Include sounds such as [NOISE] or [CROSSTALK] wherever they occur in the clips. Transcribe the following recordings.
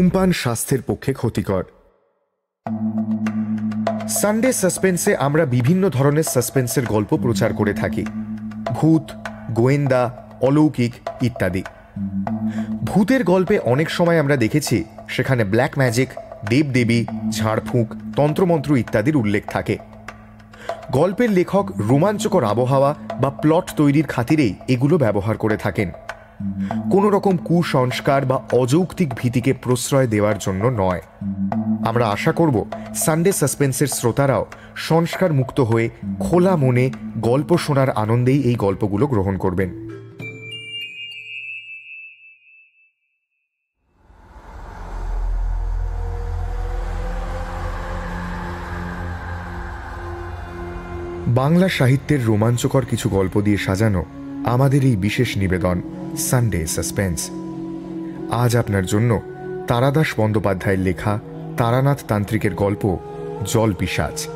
ধূমপান স্বাস্থ্যের পক্ষে ক্ষতিকর। সানডে সাসপেন্সে আমরা বিভিন্ন ধরনের সাসপেন্সের গল্প প্রচার করে থাকি। ভূত, গোয়েন্দা, অলৌকিক ইত্যাদি। ভূতের গল্পে অনেক সময় আমরা দেখেছি, সেখানে ব্ল্যাক ম্যাজিক দেবদেবী, ঝাড়ফুঁক, তন্ত্রমন্ত্র ইত্যাদির উল্লেখ থাকে। গল্পের লেখক রোমাঞ্চকর আবহাওয়া বা প্লট তৈরির খাতিরেই এগুলো ব্যবহার করে থাকেন। কোনো রকম কুসংস্কার বা অযৌক্তিক ভীতিকে প্রশ্রয় দেওয়ার জন্য নয়। আমরা আশা করব সানডে সাসপেন্সের শ্রোতারাও সংস্কার মুক্ত হয়ে খোলা মনে গল্প শোনার আনন্দেই এই গল্পগুলো গ্রহণ করবেন। বাংলা সাহিত্যের রোমাঞ্চকর কিছু গল্প দিয়ে সাজানো আমাদের এই বিশেষ নিবেদন। সানডে সাসপেন্স আজ আপনার জন্য তারাদাস বন্দ্যোপাধ্যায়ের লেখা তারানাথ তান্ত্রিকের গল্প জল পিসাজ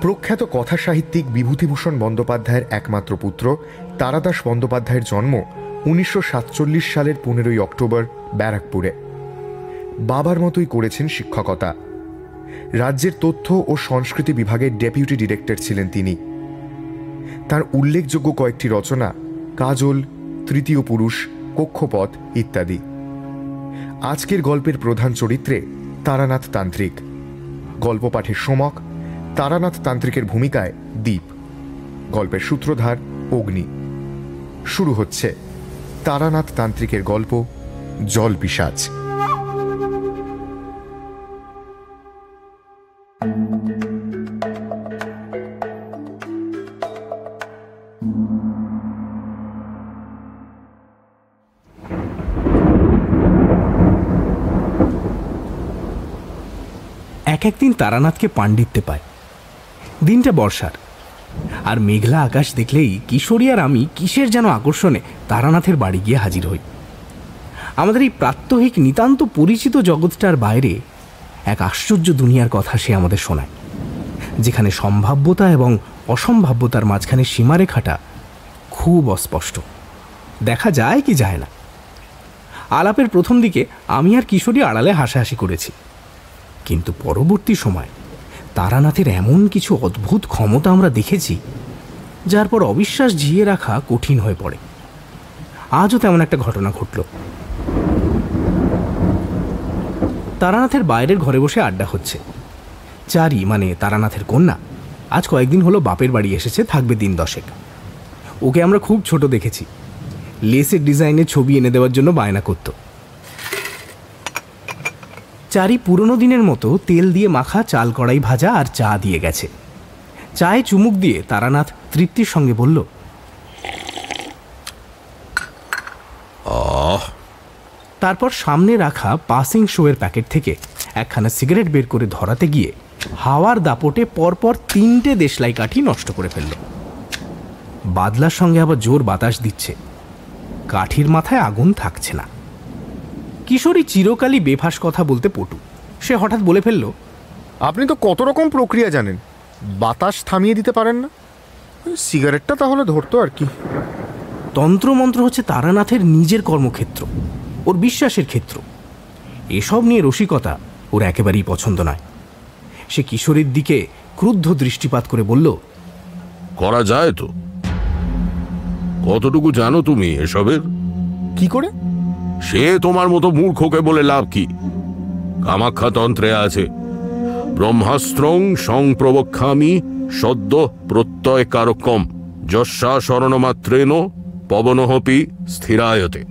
প্রখ্যাত কথা সাহিত্যিক বিভূতিভূষণ বন্দ্যোপাধ্যায়ের একমাত্র পুত্র তারাদাস বন্দ্যোপাধ্যায়ের জন্ম উনিশশো সাতচল্লিশ সালের পনেরোই অক্টোবর ব্যারাকপুরে। বাবার মতোই করেছেন শিক্ষকতা। রাজ্যের তথ্য ও সংস্কৃতি বিভাগের ডেপুটি ডিরেক্টর ছিলেন তিনি। তার উল্লেখযোগ্য কয়েকটি রচনা কাজল তৃতীয় পুরুষ, কক্ষপথ ইত্যাদি। আজকের গল্পের প্রধান চরিত্রে তারানাথ তান্ত্রিক। গল্প পাঠের সমক তারানাথ তান্ত্রিকের ভূমিকায় দ্বীপ গল্পের সূত্রধার অগ্নি। শুরু হচ্ছে তারানাথ তান্ত্রিকের গল্প জল পিসাজ এক একদিন তারানাথকে পাণ্ডিত্যে পায়। দিনটা বর্ষার। আর মেঘলা আকাশ দেখলেই কিশোরী আর আমি কিসের যেন আকর্ষণে তারানাথের বাড়ি গিয়ে হাজির হই। আমাদের এই প্রাত্যহিক নিতান্ত পরিচিত জগৎটার বাইরে এক আশ্চর্য দুনিয়ার কথা সে আমাদের শোনায়, যেখানে সম্ভাব্যতা এবং অসম্ভাব্যতার মাঝখানে সীমারেখাটা খুব অস্পষ্ট। দেখা যায় কি যায় না। আলাপের প্রথম দিকে আমি আর কিশোরী আড়ালে হাসাহাসি করেছি। কিন্তু পরবর্তী সময় তারানাথের এমন কিছু অদ্ভুত ক্ষমতা আমরা দেখেছি, যার পর অবিশ্বাস জিয়ে রাখা কঠিন হয়ে পড়ে। আজও তেমন একটা ঘটনা ঘটল। তারানাথের বাইরের ঘরে বসে আড্ডা হচ্ছে। চারি মানে তারানাথের কন্যা, আজ কয়েকদিন হলো বাপের বাড়ি এসেছে, থাকবে দিন দশেক। ওকে আমরা খুব ছোট দেখেছি। লেসের ডিজাইনের ছবি এনে দেওয়ার জন্য বায়না করতো। চারি পুরনো দিনের মতো তেল দিয়ে মাখা চাল কড়াই ভাজা আর চা দিয়ে গেছে। চায়ে চুমুক দিয়ে তারানাথ তৃপ্তির সঙ্গে বলল তারপর সামনে রাখা পাসিং শোয়ের প্যাকেট থেকে একখানা সিগারেট বের করে ধরাতে গিয়ে হাওয়ার দাপটে পরপর তিনটে দেশলাই কাঠি নষ্ট করে ফেলল। বাদলার সঙ্গে আবার জোর বাতাস দিচ্ছে। কাঠির মাথায় আগুন থাকছে না। কিশোরী চিরকালই বেফাস কথা বলতে পটু। সে হঠাৎ বলে ফেলল আপনি তো কত রকম প্রক্রিয়া জানেন। বাতাস থামিয়ে দিতে পারেন না। সিগারেটটা তাহলে ধরতো আর কি। তন্ত্রমন্ত্র হচ্ছে তারানাথের নিজের কর্মক্ষেত্র ওর বিশ্বাসের ক্ষেত্র। এসব নিয়ে রসিকতা ওর একেবারেই পছন্দ নয়। সে কিশোরীর দিকে ক্রুদ্ধ দৃষ্টিপাত করে বলল করা যায় তো। কতটুকু জানো তুমি এসবের? কি করে? সে তোমার মতো মূর্খকে বলে লাভ কি? কামাখ্যা তন্ত্রে আছে ব্রহ্মাস্ত্রং সংপ্রবক্ষামি সদ্য প্রত্যয় কারকম যশা স্মরণমাত্রেন পবনহপি স্থিরায়তে।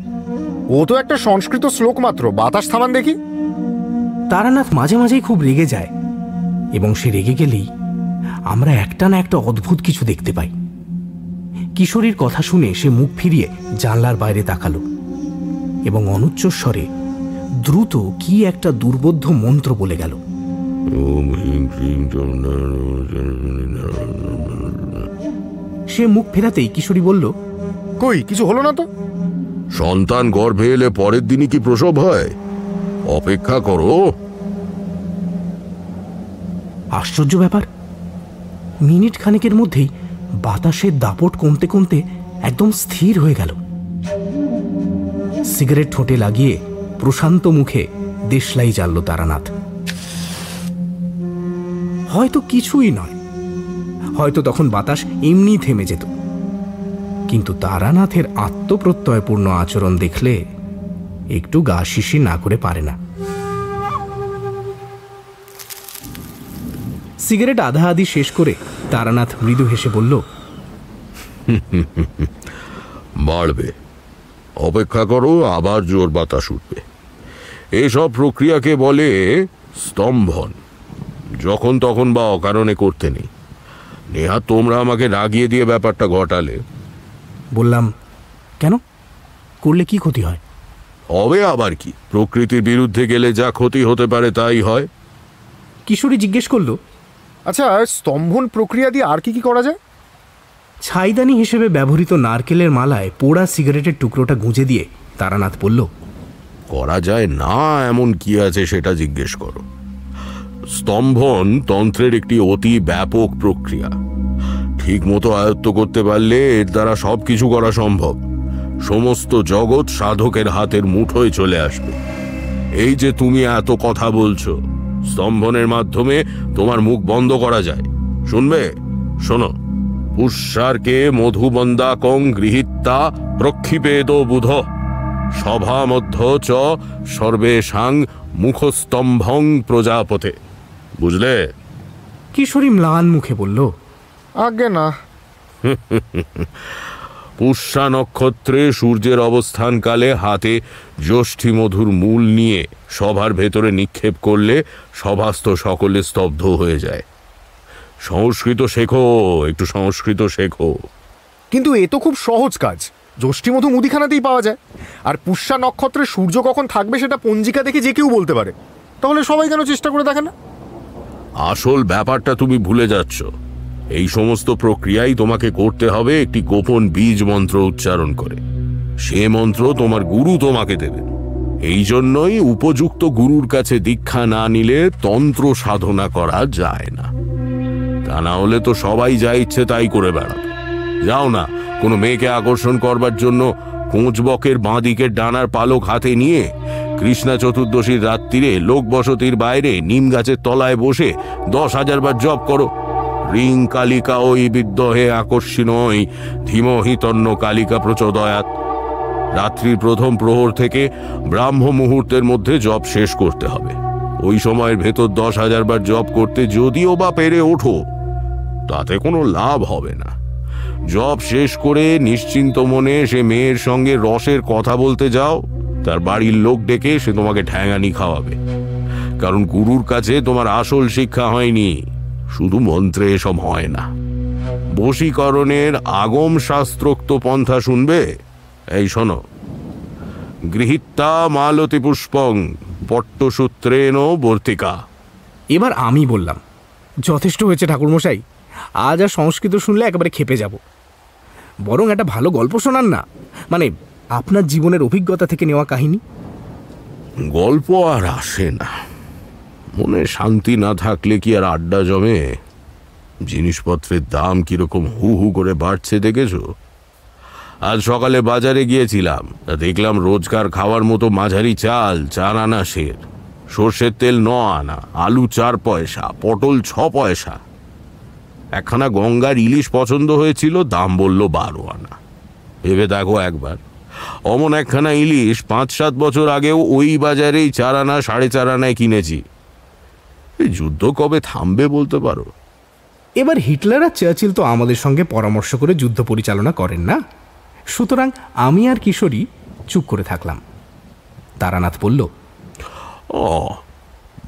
ও তো একটা সংস্কৃত শ্লোক মাত্র বাতাস থামান দেখি। তারানাথ মাঝে মাঝেই খুব রেগে যায় এবং সে রেগে গেলেই আমরা একটা না একটা অদ্ভুত কিছু দেখতে পাই। কিশোরীর কথা শুনে সে মুখ ফিরিয়ে জানলার বাইরে তাকালো। এবং অনুচ্চস্বরে দ্রুত কি একটা দুর্বোধ্য মন্ত্র বলে গেল সে মুখ ফেরাতেই কিশোরী বলল কই কিছু হলো না তো সন্তান গর্ভে এলে পরের দিনই কি প্রসব হয় অপেক্ষা করো আশ্চর্য ব্যাপার মিনিট খানেকের মধ্যেই বাতাসের দাপট কমতে কমতে একদম স্থির হয়ে গেল সিগারেট ঠোঁটে লাগিয়ে প্রশান্ত মুখে দেশলাই জানল তারানাথ। হয়তো কিছুই নয়। হয়তো তখন বাতাস এমনি থেমে যেত। কিন্তু তারানাথের আত্মপ্রত্যয়পূর্ণ আচরণ দেখলে একটু গা শিশি না করে পারে না। সিগারেট আধা আধি শেষ করে তারানাথ মৃদু হেসে বলল, বাড়বে। অপেক্ষা করো আবার জোর বাতাস উঠবে। এসব প্রক্রিয়াকে বলে স্তম্ভন। যখন তখন বা অকারণে করতে নেই। নেহা তোমরা আমাকে রাগিয়ে দিয়ে ব্যাপারটা ঘটালে। বললাম কেন? করলে কি ক্ষতি হয়? হবে আবার কি। প্রকৃতির বিরুদ্ধে গেলে যা ক্ষতি হতে পারে তাই হয়। কিশোরী জিজ্ঞেস করল আচ্ছা স্তম্ভন প্রক্রিয়া দিয়ে আর কি কি করা যায়? ছাইদানি হিসেবে ব্যবহৃত নারকেলের মালায় পোড়া সিগারেটের টুকরোটা গুঁজে দিয়ে তারানাথ বলল, করা যায় না, এমন কি আছে সেটা জিজ্ঞেস করো। স্তম্ভন তন্ত্রের একটি অতি ব্যাপক প্রক্রিয়া। ঠিক মতো আয়ত্ত করতে পারলে এর দ্বারা সব কিছু করা সম্ভব। সমস্ত জগৎ সাধকের হাতের মুঠোয় চলে আসবে। এই যে তুমি এত কথা বলছো, স্তম্ভনের মাধ্যমে তোমার মুখ বন্ধ করা যায়। শুনবে? শোনো পুষ্যারকে মধুবন্দাকং গৃহীতা প্রক্ষিপেদ বুধ। সভা মধ্য চ সর্বেশাং মুখস্তম্ভং প্রজাপতে। বুঝলে? কিশোরী ম্লান মুখে বলল আগে না। পুষ্যা নক্ষত্রে সূর্যের অবস্থানকালে হাতে জ্যোষ্ঠী মধুর মূল নিয়ে সভার ভেতরে নিক্ষেপ করলে সভাস্থ সকলে স্তব্ধ হয়ে যায়। সংস্কৃত শেখো একটু সংস্কৃত শেখো। কিন্তু এ তো খুব সহজ কাজ। জ্যোষ্ঠীমধু মুদিখানাতেই পাওয়া যায়। আর পুষ্যা নক্ষত্রে সূর্য কখন থাকবে সেটা পঞ্জিকা দেখে যে কেউ বলতে পারে। তাহলে সবাই কেন চেষ্টা করে দেখে না? আসল ব্যাপারটা তুমি ভুলে যাচ্ছ। এই সমস্ত প্রক্রিয়াই তোমাকে করতে হবে একটি গোপন বীজ মন্ত্র উচ্চারণ করে। সে মন্ত্র তোমার গুরু তোমাকে দেবে এই জন্যই উপযুক্ত গুরুর কাছে দীক্ষা না নিলে তন্ত্র সাধনা করা যায় না। তা না হলে তো সবাই যা ইচ্ছে তাই করে বেড়াবে। যাও না, কোনো মেয়েকে আকর্ষণ করবার জন্য কোঁচবকের বাঁ দিকের ডানার পালক হাতে নিয়ে কৃষ্ণা চতুর্দশীর রাত্রিরে লোক বসতির বাইরে নিম গাছের তলায় বসে দশ হাজার বার জপ করো। রিং কালিকা ওই বিদ্যহে আকর্ষিণই ধীমহি তন্ন কালিকা প্রচোদয়াত রাত্রির প্রথম প্রহর থেকে ব্রাহ্ম মুহূর্তের মধ্যে জপ শেষ করতে হবে। ওই সময়ের ভেতর দশ হাজার বার জপ করতে যদিও বা পেরে ওঠো তাতে কোনো লাভ হবে না। জব শেষ করে নিশ্চিন্ত মনে সে মেয়ের সঙ্গে রসের কথা বলতে যাও, তার বাড়ির লোক ডেকে সে তোমাকে ঠ্যাঙানি খাওয়াবে। কারণ গুরুর কাছে তোমার আসল শিক্ষা হয়নি, শুধু মন্ত্রে এসব হয় না। বশীকরণের আগম শাস্ত্রোক্ত পন্থা শুনবে? এই শোনো। গৃহীতা মালতী পুষ্পং পট্টসূত্রেণ বর্তিকা। এবার আমি বললাম, যথেষ্ট হয়েছে ঠাকুরমশাই। আজ আর সংস্কৃত শুনলে একেবারে খেপে যাব। বরং একটা ভালো গল্প শোনান না। মানে আপনার জীবনের অভিজ্ঞতা থেকে নেওয়া কাহিনী। গল্প আর আসে না। মনে শান্তি না থাকলে কি আর আড্ডা জমে? জিনিসপত্রের দাম কীরকম হু হু করে বাড়ছে দেখেছ? আজ সকালে বাজারে গিয়েছিলাম। দেখলাম রোজকার খাওয়ার মতো মাঝারি চাল, চার আনা সের সর্ষের তেল ন আনা, আলু চার পয়সা, পটল ছ পয়সা। একখানা গঙ্গার ইলিশ পছন্দ হয়েছিল দাম বলল বারো আনা। ভেবে দেখো একবার। অমন একখানা ইলিশ পাঁচ সাত বছর আগেও ওই বাজারেই চার আনা সাড়ে চার আনায় কিনেছি। এই যুদ্ধ কবে থামবে বলতে পারো? এবার হিটলার আর চার্চিল তো আমাদের সঙ্গে পরামর্শ করে যুদ্ধ পরিচালনা করেন না। সুতরাং আমি আর কিশোরী চুপ করে থাকলাম। তারানাথ বলল ও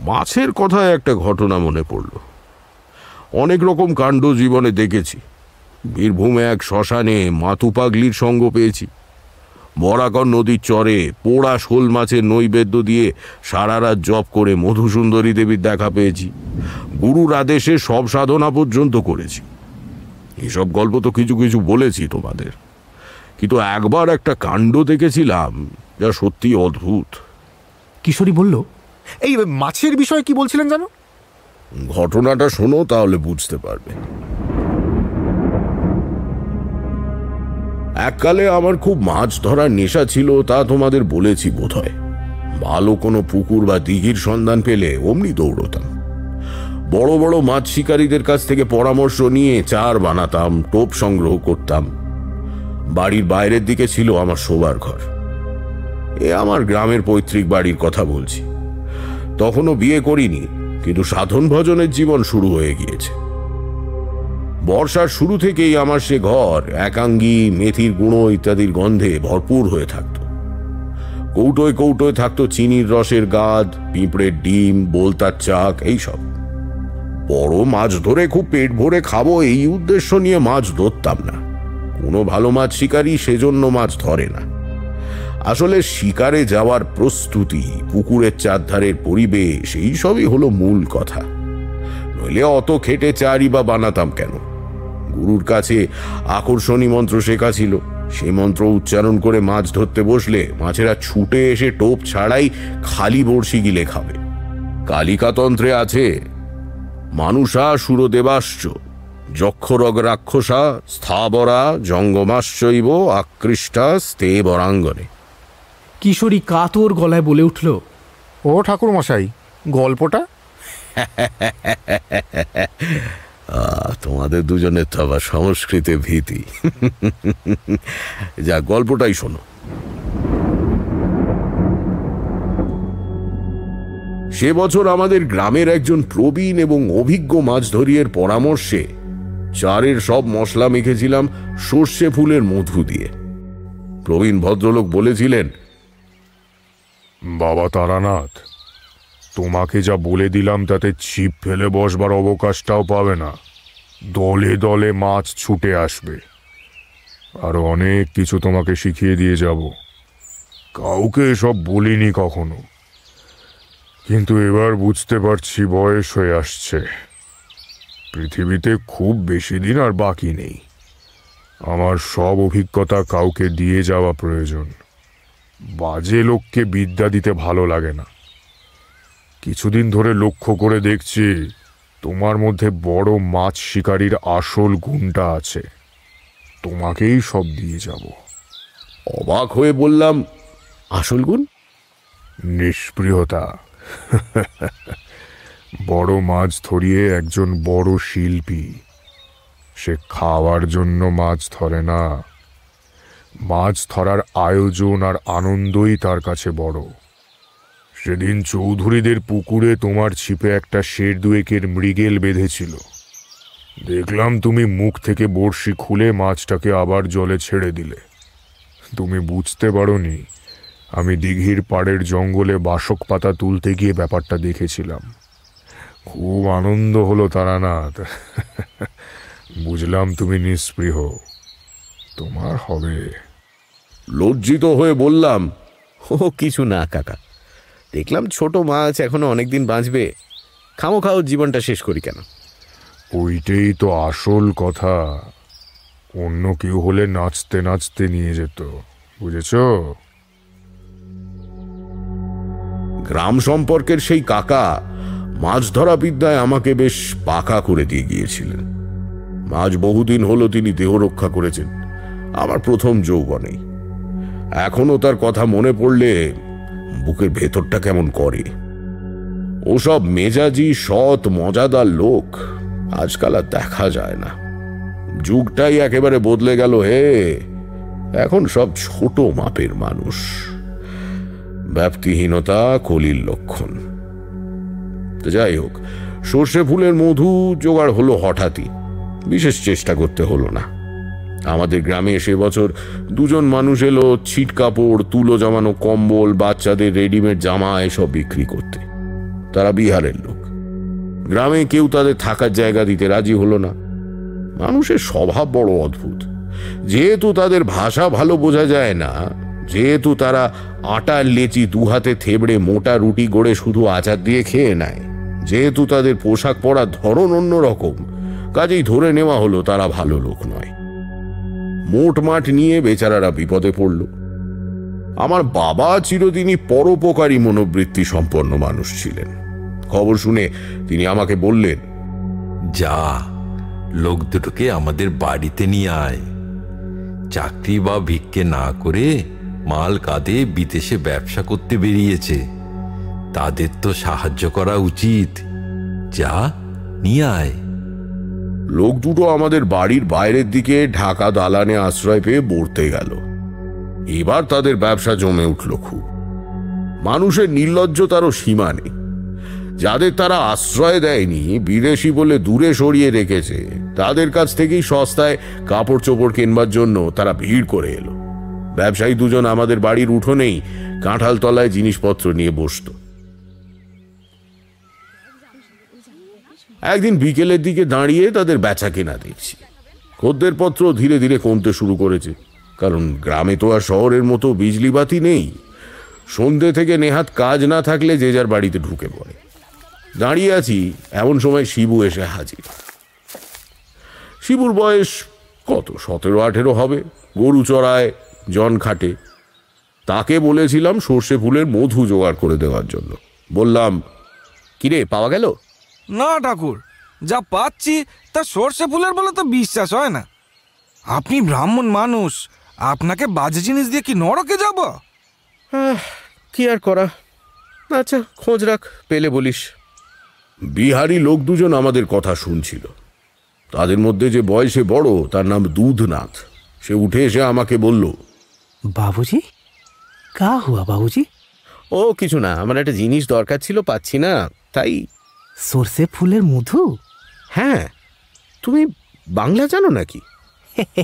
মাছের কথায় একটা ঘটনা মনে পড়ল। অনেক রকম কাণ্ড জীবনে দেখেছি। বীরভূমে এক শ্মশানে মাতু পাগলির সঙ্গ পেয়েছি। বরাকর নদীর চরে পোড়া শোল মাছের নৈবেদ্য দিয়ে সারা রাত জপ করে মধুসুন্দরী দেবীর দেখা পেয়েছি। গুরুর আদেশে সব সাধনা পর্যন্ত করেছি। এসব গল্প তো কিছু কিছু বলেছি তোমাদের। কিন্তু একবার একটা কাণ্ড দেখেছিলাম যা সত্যি অদ্ভুত। কিশোরী বলল, এই মাছের বিষয়ে কি বলছিলেন জানো? ঘটনাটা শোনো, তাহলে বুঝতে পারবে। এককালে আমার খুব মাছ ধরার নেশা ছিল, তা তোমাদের বলেছি বোধহয়। ভালো কোনো পুকুর বা দিঘির সন্ধান পেলে অমনি দৌড়তাম। বড় বড় মাছ শিকারীদের কাছ থেকে পরামর্শ নিয়ে চার বানাতাম, টোপ সংগ্রহ করতাম। বাড়ির বাইরের দিকে ছিল আমার শোবার ঘর। এ আমার গ্রামের পৈতৃক বাড়ির কথা বলছি। তখনও বিয়ে করিনি। কিন্তু সাধন ভজনের জীবন শুরু হয়ে গিয়েছে। বর্ষার শুরু থেকেই আমার সে ঘর, একাঙ্গি, মেথির গুঁড়ো ইত্যাদির গন্ধে ভরপুর হয়ে থাকত। কৌটোয় কৌটোয় থাকতো চিনির রসের গাদ, পিঁপড়ের ডিম, বোলতার চাক, এইসব। বড় মাছ ধরে খুব পেট ভরে খাব এই উদ্দেশ্য নিয়ে মাছ ধরতাম না। কোনো ভালো মাছ শিকারী সেজন্য মাছ ধরে না। আসলে শিকারে যাওয়ার প্রস্তুতি, পুকুরের চারধারের পরিবেশ, এই সবই হলো মূল কথা। নইলে অত খেটে চারি বা বানাতাম কেন? গুরুর কাছে আকর্ষণী মন্ত্র শেখা ছিল। সেই মন্ত্র উচ্চারণ করে মাছ ধরতে বসলে মাছেরা ছুটে এসে টোপ ছাড়াই খালি বড়শি গিলে খাবে। কালিকাতন্ত্রে আছে, মানুষা সুরদেবাশ্চ, যক্ষরগ রাক্ষসা, স্থাবরা জঙ্গমাশ্চৈব, আকৃষ্টা স্তে বরাঙ্গনে কিশোরী কাতর গলায় বলে উঠল ও ঠাকুরমশাই গল্পটা? আহ, তোমাদের দুজনের তো আবার সংস্কৃতে ভীতি। যা গল্পটাই শোনো। সে বছর আমাদের গ্রামের একজন প্রবীণ এবং অভিজ্ঞ মাছ ধরিয়ের পরামর্শে চারের সব মশলা মেখেছিলাম সর্ষে ফুলের মধু দিয়ে। প্রবীণ ভদ্রলোক বলেছিলেন বাবা তারানাথ, তোমাকে যা বলে দিলাম তাতে ছিপ ফেলে বসবার অবকাশটাও পাবে না। দলে দলে মাছ ছুটে আসবে। আর অনেক কিছু তোমাকে শিখিয়ে দিয়ে যাব। কাউকে এসব বলিনি কখনো। কিন্তু এবার বুঝতে পারছি বয়স হয়ে আসছে। পৃথিবীতে খুব বেশি দিন আর বাকি নেই। আমার সব অভিজ্ঞতা কাউকে দিয়ে যাওয়া প্রয়োজন। বাজে লোককে বিদ্যা দিতে ভালো লাগে না। কিছুদিন ধরে লক্ষ্য করে দেখছি তোমার মধ্যে বড় মাছ শিকারীর আসল গুণটা আছে। তোমাকেই সব দিয়ে যাব। অবাক হয়ে বললাম আসল গুণ? নিষ্প্রিয়তা। বড় মাছ ধরিয়ে একজন বড় শিল্পী সে খাওয়ার জন্য মাছ ধরে না। মাছ ধরার আয়োজন আর আনন্দই তার কাছে বড়। সেদিন চৌধুরীদের পুকুরে তোমার ছিপে একটা শের দুয়েকের মৃগেল বেঁধেছিল। দেখলাম তুমি মুখ থেকে বড়শি খুলে মাছটাকে আবার জলে ছেড়ে দিলে। তুমি বুঝতে পারোনি, আমি দিঘির পাড়ের জঙ্গলে বাসক পাতা তুলতে গিয়ে ব্যাপারটা দেখেছিলাম। খুব আনন্দ হলো তারানাথ [LAUGHS] বুঝলাম তুমি নিস্পৃহ তোমার হবে। লজ্জিত হয়ে বললাম ও কিছু না কাকা। দেখলাম ছোট মাছ এখনও অনেকদিন বাঁচবে। খামো খাও জীবনটা শেষ করি কেন? ওইটাই তো আসল কথা। অন্য কেউ হলে নাচতে নাচতে নিয়ে যেত বুঝেছ? গ্রাম সম্পর্কের সেই কাকা মাছ ধরা বিদ্যায় আমাকে বেশ পাকা করে দিয়ে গিয়েছিলেন। মাছ বহুদিন হলো তিনি দেহ রক্ষা করেছেন। আমার প্রথম যৌবনেই। এখনও তার কথা মনে পড়লে বুকের ভেতরটা কেমন করে? ওসব মেজাজি, সৎ, মজাদার লোক আজকাল আর দেখা যায় না। যুগটাই একেবারে বদলে গেল হে। এখন সব ছোট মাপের মানুষ। ব্যাপ্তিহীনতা কলির লক্ষণ। যাই হোক, সর্ষে ফুলের মধু জোগাড় হলো হঠাৎই। বিশেষ চেষ্টা করতে হলো না। আমাদের গ্রামে সে বছর দুজন মানুষ এলো, ছিট কাপড়, তুলো জমানো কম্বল, বাচ্চাদের রেডিমেড জামা এসব বিক্রি করতে। তারা বিহারের লোক। গ্রামে কেউ তাদের থাকার জায়গা দিতে রাজি হলো না। মানুষের স্বভাব বড় অদ্ভুত। যেহেতু তাদের ভাষা ভালো বোঝা যায় না, যেহেতু তারা আটার লেচি দুহাতে থেবড়ে মোটা রুটি গড়ে শুধু আচার দিয়ে খেয়ে নেয়, যেহেতু তাদের পোশাক পরার ধরন অন্যরকম, কাজেই ধরে নেওয়া হলো তারা ভালো লোক নয়। মোট মাঠ নিয়ে বেচারারা বিপদে পড়ল। আমার বাবা চিরদিনই পরোপকারী মনোবৃত্তি সম্পন্ন মানুষ ছিলেন। খবর শুনে তিনি আমাকে বললেন, যা, লোক দুটোকে আমাদের বাড়িতে নিয়ে আয়। চাকরি বা ভিক্ষে না করে মাল কাঁধে বিদেশে ব্যবসা করতে বেরিয়েছে। তাদের তো সাহায্য করা উচিত। যা, নিয়ে আয়। লোক দুটো আমাদের বাড়ির বাইরের দিকে ঢাকা দালানে আশ্রয় পেয়ে বর্তে গেল। এবার তাদের ব্যবসা জমে উঠল খুব। মানুষের নির্লজ্জ নির্লজ্জতারও সীমা নেই। যাদের তারা আশ্রয় দেয়নি, বিদেশি বলে দূরে সরিয়ে রেখেছে, তাদের কাছ থেকেই সস্তায় কাপড় চোপড় কেনবার জন্য তারা ভিড় করে এলো। ব্যবসায়ী দুজন আমাদের বাড়ির উঠোনেই কাঁঠালতলায় জিনিসপত্র নিয়ে বসতো। একদিন বিকেলের দিকে দাঁড়িয়ে তাদের বেচা কেনা দেখছি। খদ্দের পত্র ধীরে ধীরে কমতে শুরু করেছে, কারণ গ্রামে তো আর শহরের মতো বিজলি বাতি নেই। সন্ধে থেকে নেহাত কাজ না থাকলে যে যার বাড়িতে ঢুকে পড়ে। দাঁড়িয়ে আছি, এমন সময় শিবু এসে হাজির। শিবুর বয়স কত? সতেরো, আঠেরো হবে। গরু চড়ায়, জন খাটে। তাকে বলেছিলাম সর্ষে ফুলের মধু জোগাড় করে দেওয়ার জন্য। বললাম, কিরে, পাওয়া গেল? না ঠাকুর যা পাচ্ছি তা সর্ষে ফুলের বলে তো বিশ্বাস হয় না। আপনি ব্রাহ্মণ মানুষ আপনাকে বাজে জিনিস দিয়ে কি নরকে যাব? কি আর করা? আচ্ছা খোঁজ রাখ পেলে বলিস। বিহারি লোক দুজন আমাদের কথা শুনছিল। তাদের মধ্যে যে বয়সে বড় তার নাম দুধনাথ। সে উঠে এসে আমাকে বলল বাবুজি? কা হুয়া বাবুজি? ও কিছু না আমার একটা জিনিস দরকার ছিল পাচ্ছি না তাই সর্ষে ফুলের মধু হ্যাঁ তুমি বাংলা জানো নাকি [LAUGHS]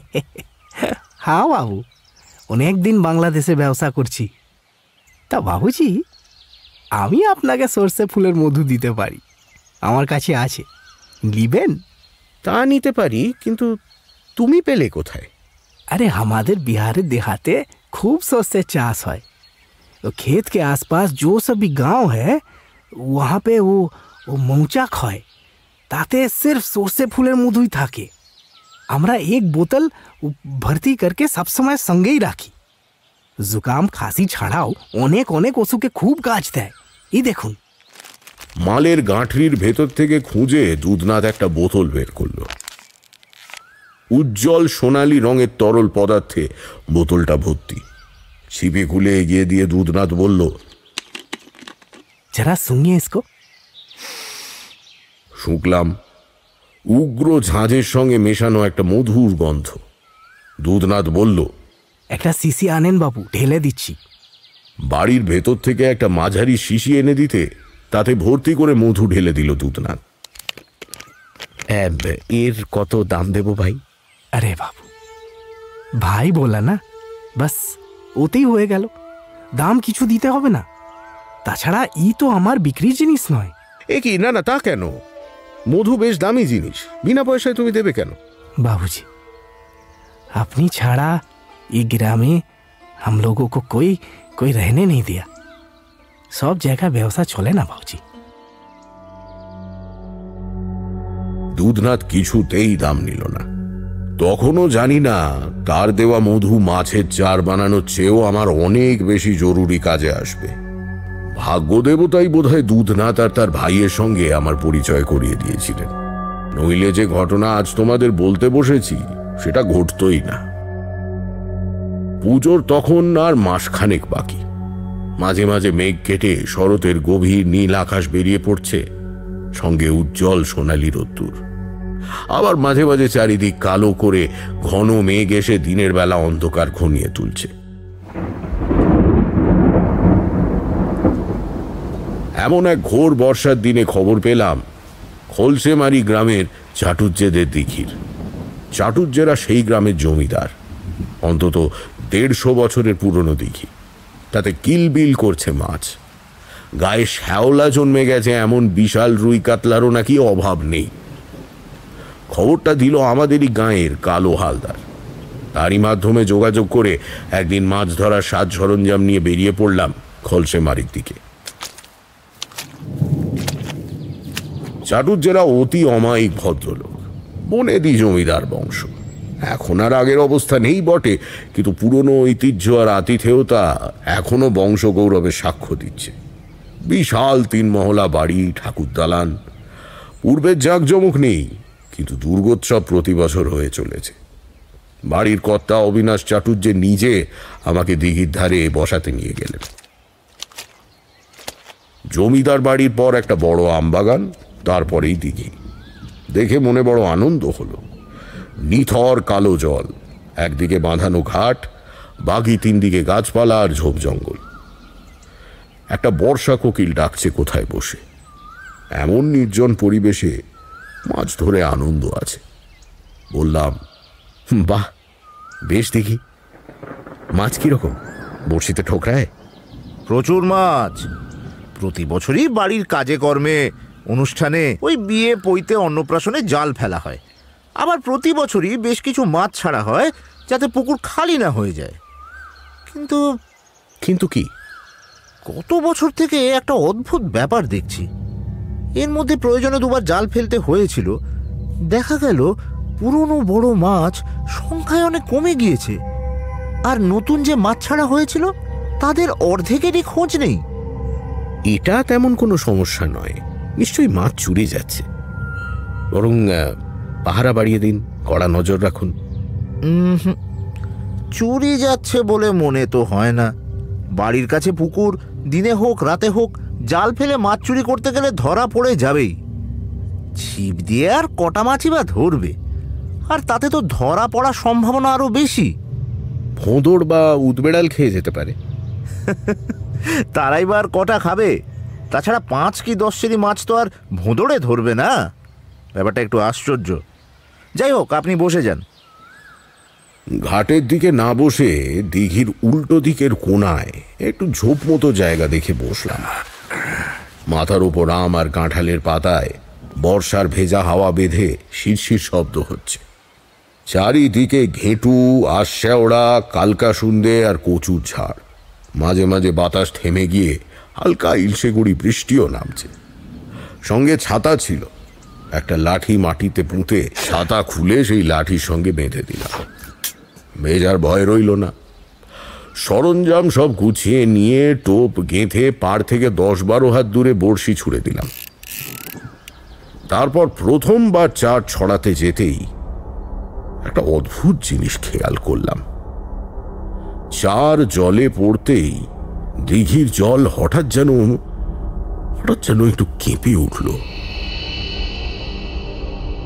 হ্যাঁ বাবু অনেক দিন বাংলাদেশে ব্যবসা করছি তা বাবুজি আমি আপনাকে সর্ষে ফুলের মধু দিতে পারি আমার কাছে আছে নিবেন তা নিতে পারি কিন্তু তুমি পেলে কোথায় अरे हमारे बिहार देहाते खूब सस्ते चास है तो खेत के आसपास जो सभी गांव है वहाँ पे वो वो মৌচাক হয় তাতে সির্ফ সর্ষে ফুলের মধুই থাকে আমরা এক বোতল ভর্তি করকে সবসময় সঙ্গেই রাখি জুকাম খাসি ছাড়াও অনেক অনেক অসুখে খুব কাজ দেয় এই দেখুন মালের গাঁঠরির ভেতর থেকে খুঁজে দুধনাথ একটা বোতল বের করলো উজ্জ্বল সোনালী রঙের তরল পদার্থে বোতলটা ভর্তি ছিপে খুলে এগিয়ে দিয়ে দুধনাথ বলল जरा सुनिए इसको শুকলাম। উগ্র ঝাঁঝের সঙ্গে মেশানো একটা মধুর গন্ধ। দুধনাথ বলল একটা সিসি আনেন বাবু ঢেলে দিচ্ছি। বাড়ির ভেতর থেকে একটা মাঝারি শিশি এনে দিতে তাতে ভর্তি করে মধু ঢেলে দিল দুধনাথ। এর কত দাম দেবো ভাই? আরে বাবু ভাই বলা না? বাস ওতেই হয়ে গেল। দাম কিছু দিতে হবে না। তাছাড়া ই তো আমার বিক্রির জিনিস নয়। এ কি? না না তা কেন? মধু বেশ দামি জিনিস বিনা পয়সায় তুমি দেবে কেন बाबूजी अपनी छाड़ा ये ग्रामे हम लोगों को कोई कोई रहने नहीं दिया सब जगह व्यवसाय चले ना बाबूजी দুধনাথ কিছুতেই দাম নিল না তখনও জানি না তার দেওয়া মধু মাছের চার বানানোর চেয়েও আমার অনেক বেশি জরুরি কাজে আসবে ভাগ্যদেবতাই বোধহয় দুধনাথ আর তার ভাইয়ের সঙ্গে আমার পরিচয় করিয়ে দিয়েছিলেন। নইলে যে ঘটনা আজ তোমাদের বলতে বসেছি, সেটা ঘটতই না। পুজোর তখন আর মাসখানেক বাকি। মাঝে মাঝে মেঘ কেটে শরতের গভীর নীল আকাশ বেরিয়ে পড়ছে, সঙ্গে উজ্জ্বল সোনালি রোদ্দুর। আবার মাঝে মাঝে চারিদিক কালো করে ঘন মেঘ এসে দিনের বেলা অন্ধকার ঘনিয়ে তুলছে। এমন এক ঘোর বর্ষার দিনে খবর পেলাম, খোলসেমারি গ্রামের চাটুজ্জেদের দিঘির। চাটুজ্জেরা সেই গ্রামের জমিদার, অন্তত দেড়শো বছরের পুরনো দিঘি। তাতে কিলবিল করছে মাছ। গায়ে শ্যাওলা জন্মে গেছে এমন বিশাল রুই কাতলারও নাকি অভাব নেই। খবরটা দিল আমাদেরই গাঁয়ের কালো হালদার। তারই মাধ্যমে যোগাযোগ করে একদিন মাছ ধরার সাজ সরঞ্জাম নিয়ে বেরিয়ে পড়লাম খলসেমারির দিকে। চাটুজ্জেরা অতি অমায়িক ভদ্রলোক, বনেদি জমিদার বংশ। এখন আর আগের অবস্থা নেই বটে, কিন্তু পুরনো ঐতিহ্য আর আতিথেয়তা এখনও বংশ গৌরবের সাক্ষ্য দিচ্ছে। বিশাল তিন মহলা বাড়ি, ঠাকুর দালান। পূর্বের জাঁকজমক নেই, কিন্তু দুর্গোৎসব প্রতি বছর হয়ে চলেছে। বাড়ির কর্তা অবিনাশ চাটুর্যে নিজে আমাকে দিঘির ধারে বসাতে নিয়ে গেলেন। জমিদার বাড়ির পর একটা বড় আমবাগান তারপরেই দিঘি। দেখে মনে বড় আনন্দ হলো। নিথর কালো জল একদিকে বাঁধানো ঘাট বাঘি তিন দিকে গাছপালা আর ঝোপ জঙ্গল। একটা বর্ষা কোকিল ডাকছে কোথায় বসে। এমন নির্জন পরিবেশে মাছ ধরে আনন্দ আছে। বললাম "হুম, বাহ বেশ দেখি। মাছ কীরকম? বড়শিতে ঠোকরায়? প্রচুর মাছ। প্রতি বছরই বাড়ির কাজে কর্মে অনুষ্ঠানে ওই বিয়ে পইতে অন্নপ্রাশনে জাল ফেলা হয়। আবার প্রতি বছরই বেশ কিছু মাছ ছাড়া হয় যাতে পুকুর খালি না হয়ে যায়। কিন্তু কিন্তু কি? কত বছর থেকে একটা অদ্ভুত ব্যাপার দেখছি। এর মধ্যে প্রয়োজনে দুবার জাল ফেলতে হয়েছিল। দেখা গেল পুরনো বড় মাছ সংখ্যায় অনেক কমে গিয়েছে। আর নতুন যে মাছ ছাড়া হয়েছিল তাদের অর্ধেকেরই খোঁজ নেই। এটা তেমন কোনো সমস্যা নয়। নিশ্চয়ই মাছ চুরি যাচ্ছে। বরং পাহারা বাড়িয়ে দিন কড়া নজর রাখুন। চুরি যাচ্ছে বলে মনে তো হয় না। বাড়ির কাছে পুকুর দিনে হোক রাতে হোক জাল ফেলে মাছ চুরি করতে গেলে ধরা পড়ে যাবেই। ছিপ দিয়ে আর কটা মাছই বা ধরবে আর তাতে তো ধরা পড়ার সম্ভাবনা আরও বেশি। ভোঁদড় বা উদবেড়াল খেয়ে যেতে পারে। তারাই বা আর কটা খাবে? তাছাড়া পাঁচ কি দশ সেরি মাছ তো আর ভোঁদড়ে ধরবে না? ব্যাপারটা একটু আশ্চর্য। যাই হোক, আপনি বসে যান। ঘাটের দিকে না বসে দিঘির উল্টো দিকের কোনায় একটু ঝোপ মতো জায়গা দেখে বসলাম। মাথার উপর আম আর কাঁঠালের পাতায় বর্ষার ভেজা হাওয়া বেঁধে শিরশির শব্দ হচ্ছে। চারিদিকে ঘেঁটু আশ্যাওড়া কালকা সুন্দে আর কচুর ঝাড়। মাঝে মাঝে বাতাস থেমে গিয়ে হালকা ইলশেগুড়ি বৃষ্টিও নামছে। সঙ্গে ছাতা ছিল। একটা লাঠি মাটিতে পুঁতে ছাতা খুলে সেই লাঠির সঙ্গে বেঁধে দিলাম। মেজার ভয় রইল না। সরঞ্জাম সব গুছিয়ে নিয়ে টোপ গেঁথে পার থেকে দশ বারো হাত দূরে বড়শি ছুড়ে দিলাম। তারপর প্রথমবার চার ছড়াতে যেতেই একটা অদ্ভুত জিনিস খেয়াল করলাম। চার জলে পড়তেই দিঘির জল হঠাৎ যেন হঠাৎ যেন একটু কেঁপে উঠল।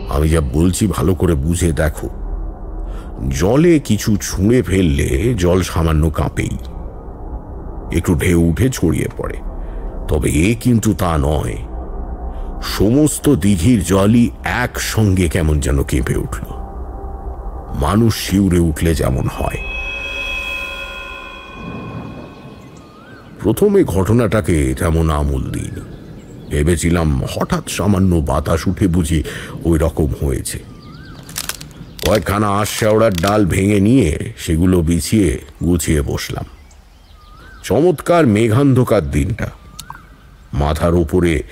আমি যা বলছি ভালো করে বুঝে দেখো। জলে কিছু ছুঁড়ে ফেললে জল সামান্য কাঁপেই। একটু ঢেউ উঠে ছড়িয়ে পড়ে। তবে এ কিন্তু তা নয়। সমস্ত দিঘির জলই একসঙ্গে কেমন যেন কেঁপে উঠল। মানুষ শিউরে উঠলে যেমন হয়। প্রথমে ঘটনাটাকে তেমন আমল দিইনি ভেবেছিলাম হঠাৎ সামান্য বাতাস উঠে বুঝি ওই রকম হয়েছে। কয়েকখানা আশাওড়ার ডাল ভেঙে নিয়ে সেগুলো বিছিয়ে গুছিয়ে বসলাম। চমৎকার মেঘান্ধকার দিনটা। মাথার উপরে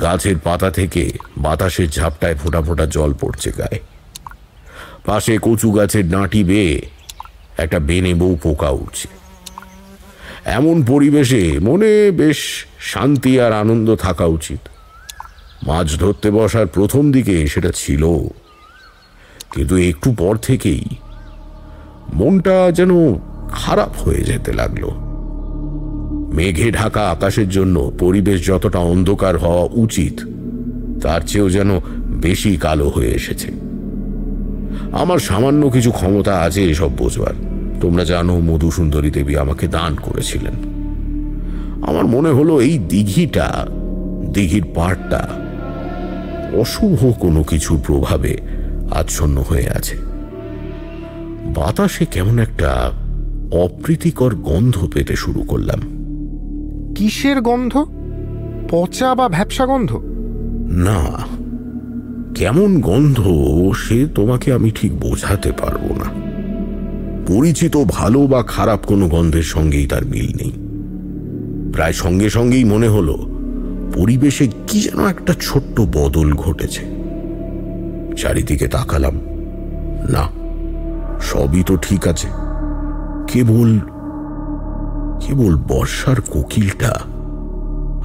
গাছের পাতা থেকে বাতাসের ঝাপটায় ফোঁটা ফোঁটা জল পড়ছে গায়ে। পাশে কচু গাছের ডাঁটি বেয়ে একটা বেনে বউ পোকা উঠছে এমন পরিবেশে মনে বেশ শান্তি আর আনন্দ থাকা উচিত। মাছ ধরতে বসার প্রথম দিকে সেটা ছিল। কিন্তু একটু পর থেকেই মনটা যেন খারাপ হয়ে যেতে লাগল। মেঘে ঢাকা আকাশের জন্য পরিবেশ যতটা অন্ধকার হওয়া উচিত, তার চেয়েও যেন বেশি কালো হয়ে এসেছে। আমার সামান্য কিছু ক্ষমতা আছে এসব বোঝবার। তোমরা জানো মধুসুন্দরী দেবী আমাকে দান করেছিলেন। আমার মনে হলো এই দিঘিটা দিঘির পাড়টা অশুভ কোনো কিছুর প্রভাবে আচ্ছন্ন হয়ে আছে। বাতাসে কেমন একটা অপ্রীতিকর গন্ধ পেতে শুরু করলাম। কিসের গন্ধ? পচা বা ভ্যাপসা গন্ধ? না কেমন গন্ধ সে তোমাকে আমি ঠিক বোঝাতে পারব না। পরিচিত ভালো বা খারাপ কোনো গন্ধের সঙ্গেই তার মিল নেই। প্রায় সঙ্গে সঙ্গেই মনে হলো, পরিবেশে কি যেন একটা ছোট্ট বদল ঘটেছে। চারিদিকে তাকালাম। না, সবই তো ঠিক আছে। কেবল কেবল বর্ষার কোকিলটা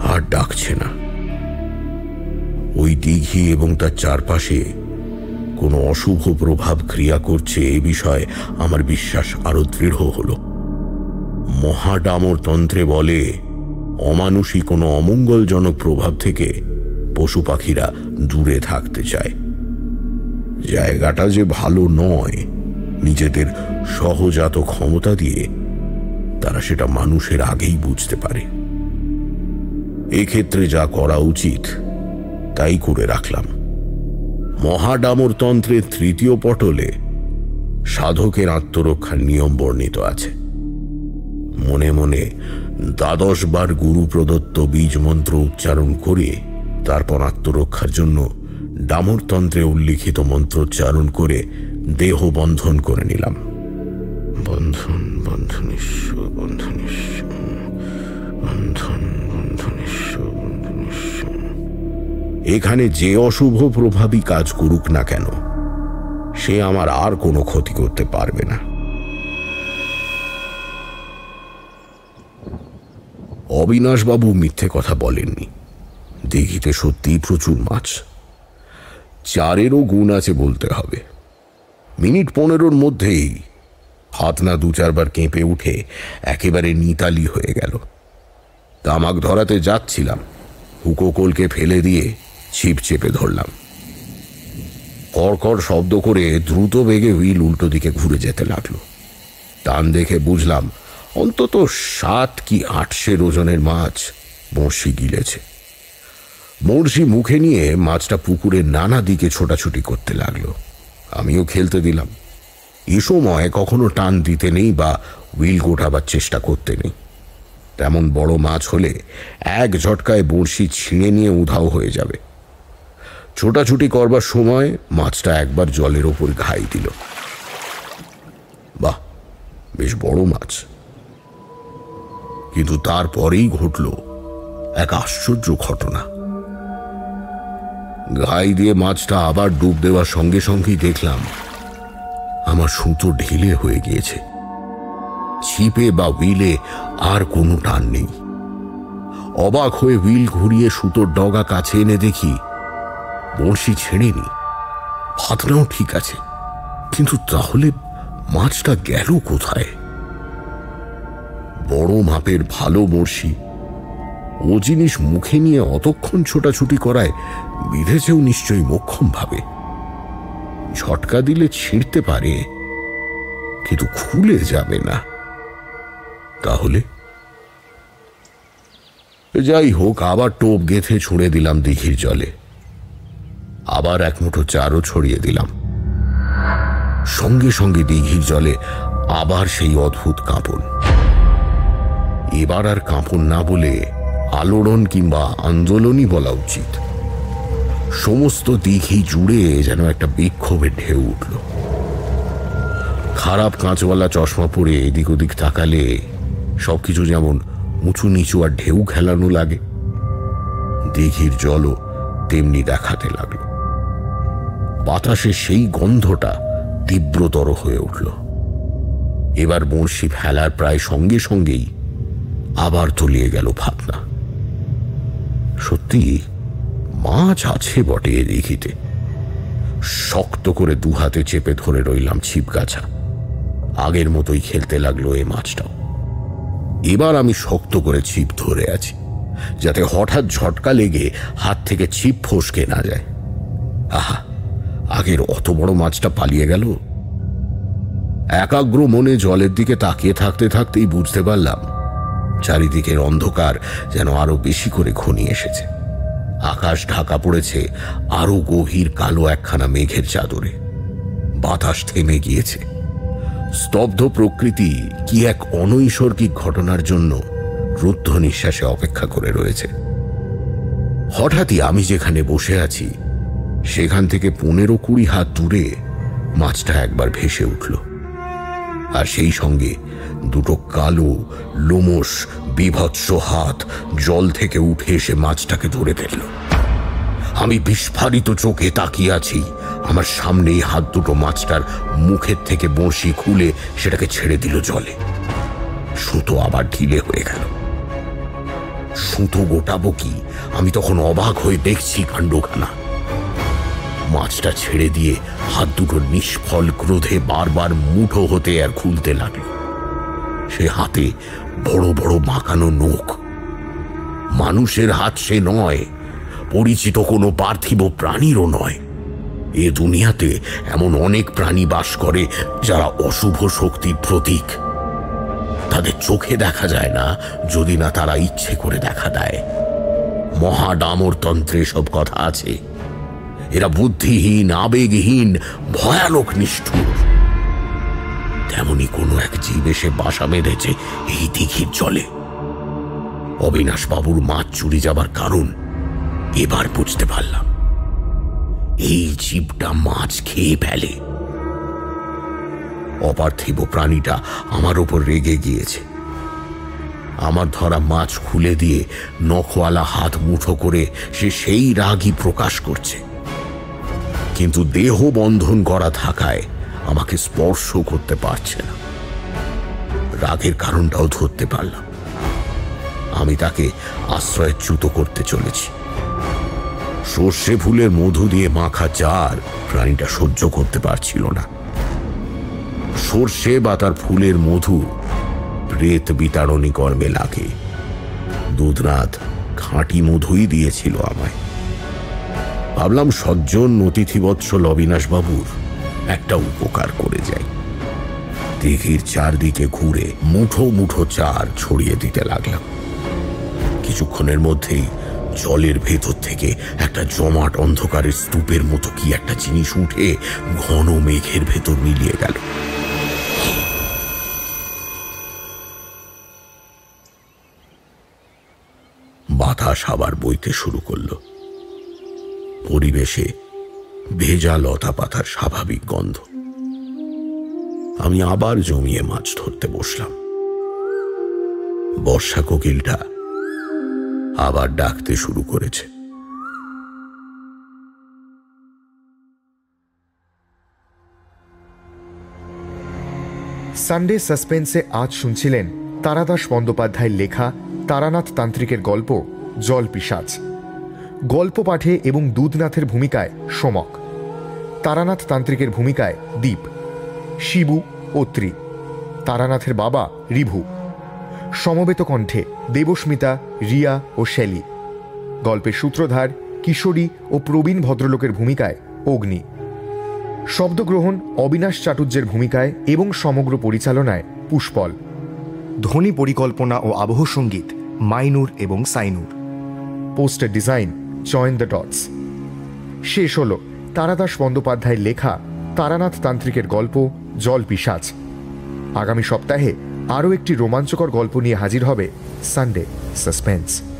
আর ডাকছে না। ওই দিঘি এবং তার চারপাশে কোনো অশুভ প্রভাব ক্রিয়া করছে এ বিষয়ে আমার বিশ্বাস আরও দৃঢ় হল। মহাডামর তন্ত্রে বলে অমানুষী কোনো অমঙ্গলজনক প্রভাব থেকে পশু পাখিরা দূরে থাকতে চায়। জায়গাটা যে ভালো নয়, নিজেদের সহজাত ক্ষমতা দিয়ে তারা সেটা মানুষের আগেই বুঝতে পারে। এক্ষেত্রে যা করা উচিত, তাই করে রাখলাম। মহাডামর তন্ত্রের তৃতীয় পটলে সাধকের আত্মরক্ষার নিয়ম বর্ণিত আছে। মনে মনে দ্বাদশ বার গুরু প্রদত্ত বীজ মন্ত্র উচ্চারণ করে তারপর আত্মরক্ষার জন্য ডামরতন্ত্রে উল্লিখিত মন্ত্রোচ্চারণ করে দেহ বন্ধন করে নিলাম। বন্ধন বন্ধনেশ্বর বন্ধনেশ্বর বন্ধন এখানে যে অশুভ প্রভাবই কাজ করুক না কেন, সে আমার আর কোনো ক্ষতি করতে পারবে না। অবিনাশবাবু মিথ্যে কথা বলেননি। দিঘিতে সত্যিই প্রচুর মাছ। চারেরও গুণ আছে বলতে হবে। মিনিট পনেরোর মধ্যেই হাত না দু চারবার কেঁপে উঠে একেবারে নিতালি হয়ে গেল। তামাক ধরাতে যাচ্ছিলাম। হুকোকোলকে ফেলে দিয়ে ছিপ চেপে ধরলাম। কড়কড় শব্দ করে দ্রুত বেগে হুইল উল্টো দিকে ঘুরে যেতে লাগল। টান দেখে বুঝলাম, অন্তত সাত কি আটশে ওজনের মাছ বড়শি গিলেছে। বড়শি মুখে নিয়ে মাছটা পুকুরের নানা দিকে ছোটাছুটি করতে লাগল। আমিও খেলতে দিলাম। এ সময় কখনো টান দিতে নেই বা হুইল গোটাবার চেষ্টা করতে নেই। তেমন বড় মাছ হলে এক ঝটকায় বড়শি ছিঁড়ে নিয়ে উধাও হয়ে যাবে। ছোটাছুটি করবার সময় মাছটা একবার জলের ওপর ঘাই দিল। বাহ, বেশ বড় মাছ। কিন্তু তারপরেই ঘটল এক আশ্চর্য ঘটনা। ঘাই দিয়ে মাছটা আবার ডুব দেওয়ার সঙ্গে সঙ্গেই দেখলাম আমার সুতো ঢিলে হয়ে গিয়েছে। ছিপে বা হুইলে আর কোনো টান নেই। অবাক হয়ে হুইল ঘুরিয়ে সুতোর ডগা কাছে এনে দেখি বড়শি ছেড়েনি। ফাতনাও ঠিক আছে। কিন্তু তাহলে মাছটা গেল কোথায়? বড় মাপের ভালো বড়শি। ও জিনিস মুখে নিয়ে অতক্ষণ ছোটাছুটি করায় বিধেছেও নিশ্চয়ই মোক্ষম ভাবে। ঝটকা দিলে ছিঁড়তে পারে, কিন্তু খুলে যাবে না। তাহলে? যাই হোক, আবার টোপ গেথে ছুঁড়ে দিলাম দিঘির জলে। আবার এক মুঠো চারও ছড়িয়ে দিলাম। সঙ্গে সঙ্গে দিঘির জলে আবার সেই অদ্ভুত কাঁপন। এবার আর কাঁপন না বলে আলোড়ন কিংবা আন্দোলনই বলা উচিত। সমস্ত দিঘি জুড়ে যেন একটা বিক্ষোভের ঢেউ উঠল। খারাপ কাঁচওয়ালা চশমা পরে এদিক ওদিক তাকালে সবকিছু যেমন উঁচু নিচু আর ঢেউ খেলানো লাগে, দিঘির জলও তেমনি দেখাতে লাগল। বাতাসে সেই গন্ধটা তীব্রতর হয়ে উঠল। এবার বড়শি ফেলার প্রায় সঙ্গে সঙ্গেই আবার তলিয়ে গেল ভাবনা। সত্যি মাছ আছে বটে এ দিঘিতে শক্ত করে দু হাতে চেপে ধরে রইলাম ছিপ গাছা আগের মতোই খেলতে লাগল এ মাছটাও। এবার আমি শক্ত করে ছিপ ধরে আছি, যাতে হঠাৎ ঝটকা লেগে হাত থেকে ছিপ ফসকে না যায়। আহা! আগের অত বড় মাছটা পালিয়ে গেল। একাগ্র মনে জলের দিকে তাকিয়ে থাকতে থাকতেই বুঝতে পারলাম, চারিদিকের অন্ধকার যেন আরও বেশি করে ঘনিয়ে এসেছে। আকাশ ঢাকা পড়েছে আরও গভীর কালো একখানা মেঘের চাদরে। বাতাস থেমে গিয়েছে। স্তব্ধ প্রকৃতি কি এক অনৈসর্গিক ঘটনার জন্য রুদ্ধ নিঃশ্বাসে অপেক্ষা করে রয়েছে। হঠাৎই আমি যেখানে বসে আছি সেখান থেকে পনেরো কুড়ি হাত দূরে মাছটা একবার ভেসে উঠল। আর সেই সঙ্গে দুটো কালো লোমস বিভৎস হাত জল থেকে উঠে এসে মাছটাকে ধরে ফেলল। আমি বিস্ফারিত চোখে তাকিয়ে আছি। আমার সামনেই হাত দুটো মাছটার মুখের থেকে বড়শি খুলে সেটাকে ছেড়ে দিল জলে। সুতো আবার ঢিলে হয়ে গেল। সুতো গোটাবো কি? আমি তখন অবাক হয়ে দেখছি কাণ্ডখানা। মাছটা ছেড়ে দিয়ে হাত দুটো নিষ্ফল ক্রোধে বারবার মুঠো হতে আর খুলতে লাগল। সে হাতে বড় বড় বাঁকানো নখ। মানুষের হাত সে নয়, পরিচিত কোনো পার্থিব প্রাণীরও নয়। এ দুনিয়াতে এমন অনেক প্রাণী বাস করে যারা অশুভ শক্তির প্রতীক। তাদের চোখে দেখা যায় না, যদি না তারা ইচ্ছে করে দেখা দেয়। মহাডামর তন্ত্রে সব কথা আছে। এরা বুদ্ধিহীন, আবেগহীন, ভয়ানক নিষ্ঠুর। তেমনি কোনো এক জীব এসে বাসা বেঁধেছে এই দিঘির জলে। অবিনাশ বাবুর মাছ চুরি যাবার কারণ এবার বুঝতে পারলাম। এই জীবটা মাছ খেয়ে ফেলে। অপার্থিব প্রাণীটা আমার ওপর রেগে গিয়েছে। আমার ধরা মাছ খুলে দিয়ে নখওয়ালা হাত মুঠো করে সে সেই রাগই প্রকাশ করছে। কিন্তু দেহ বন্ধন করা থাকায় আমাকে স্পর্শ করতে পারছে না। রাগের কারণটাও ধরতে পারলাম। আমি তাকে আশ্রয়চ্যুত করতে চলেছি। সর্ষে ফুলের মধু দিয়ে মাখা চার প্রাণীটা সহ্য করতে পারছিল না। সর্ষে বা তার ফুলের মধু প্রেত বিতাড়নী কর্মে লাগে। দুধনাথ খাঁটি মধুই দিয়েছিল আমায়। ভাবলাম সজ্জন অতিথিবৎসল অবিনাশ বাবুর একটা উপকার করে যাই। দিঘির চারদিকে ঘুরে মুঠো মুঠো চার ছড়িয়ে দিতে লাগলাম। কিছুক্ষণের মধ্যেই জলের ভেতর থেকে একটা জমাট অন্ধকারের স্তূপের মতো কি একটা জিনিস উঠে ঘন মেঘের ভেতর মিলিয়ে গেল। বাতাস আবার বইতে শুরু করল। পরিবেশে ভেজা লতা পাতার স্বাভাবিক গন্ধ। আমি আবার জমিয়ে মাছ ধরতে বসলাম। বর্ষা কোকিলটা আবার ডাকতে শুরু করেছে। সানডে সাসপেন্সে আজ শুনছিলেন তারাদাস বন্দ্যোপাধ্যায়ের লেখা তারানাথ তান্ত্রিকের গল্প জল পিসাজ গল্প পাঠে এবং দুধনাথের ভূমিকায় সমক। তারানাথ তান্ত্রিকের ভূমিকায় দীপ, শিবু অত্রি তারানাথের বাবা রিভু। সমবেত কণ্ঠে দেবস্মিতা, রিয়া ও শেলি গল্পের সূত্রধার কিশোরী ও প্রবীণ ভদ্রলোকের ভূমিকায় অগ্নি। শব্দগ্রহণ অবিনাশ চাটুর্যের ভূমিকায় এবং সমগ্র পরিচালনায় পুষ্পল। ধ্বনি পরিকল্পনা ও আবহ সংগীত মাইনুর এবং Sainur. Poster design join the dots শেষ হল তারাদাস বন্দ্যোপাধ্যায়ের লেখা তারানাথ তান্ত্রিকের গল্প, জল পিসাজ আগামী সপ্তাহে আরও একটি রোমাঞ্চকর গল্প নিয়ে হাজির হবে সানডে সাসপেন্স